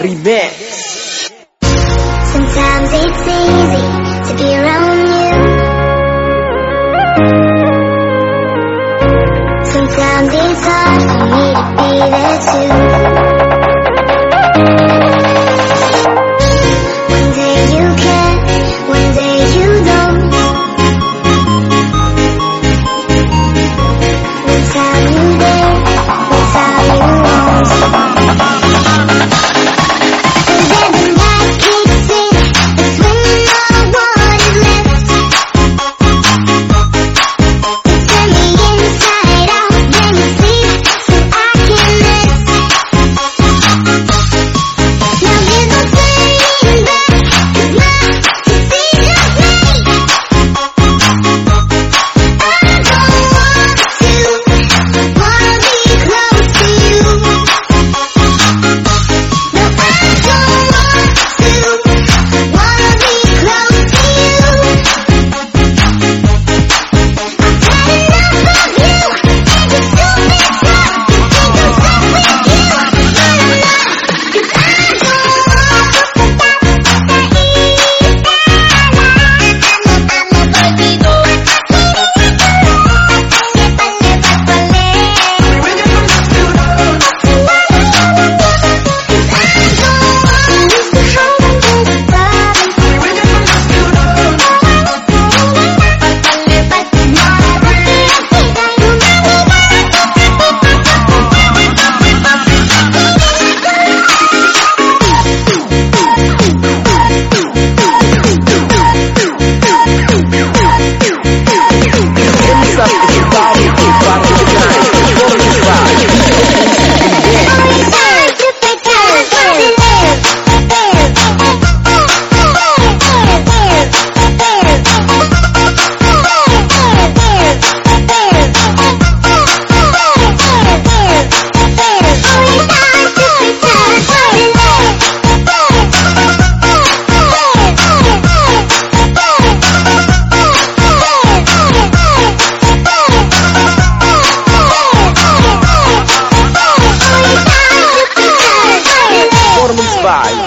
Remix. Sometimes it's easy to be around you. Sometimes it's hard for me to be there too.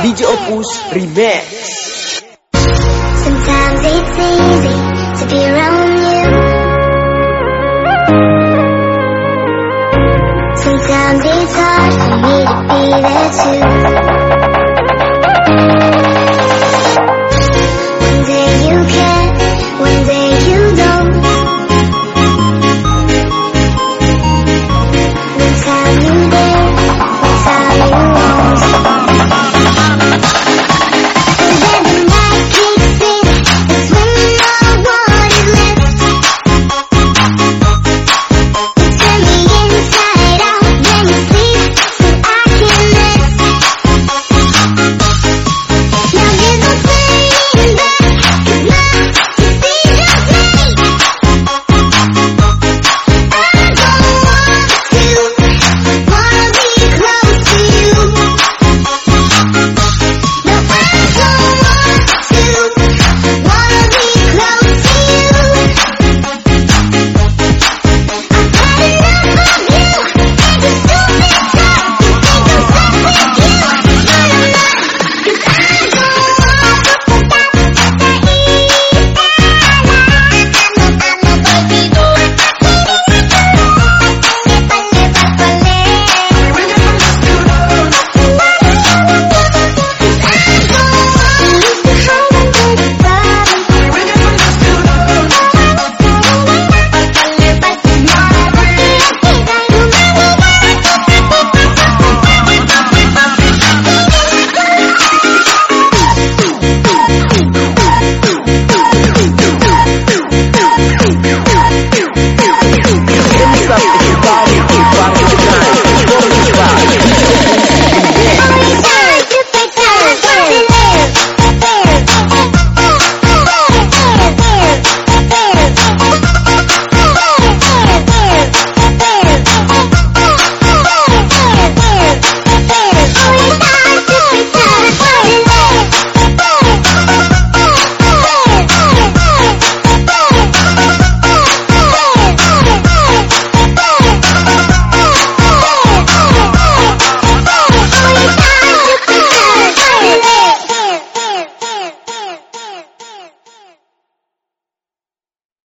DJ Opus Remix. Sometimes it's easy to be around you. Sometimes it's hard for me to be there too.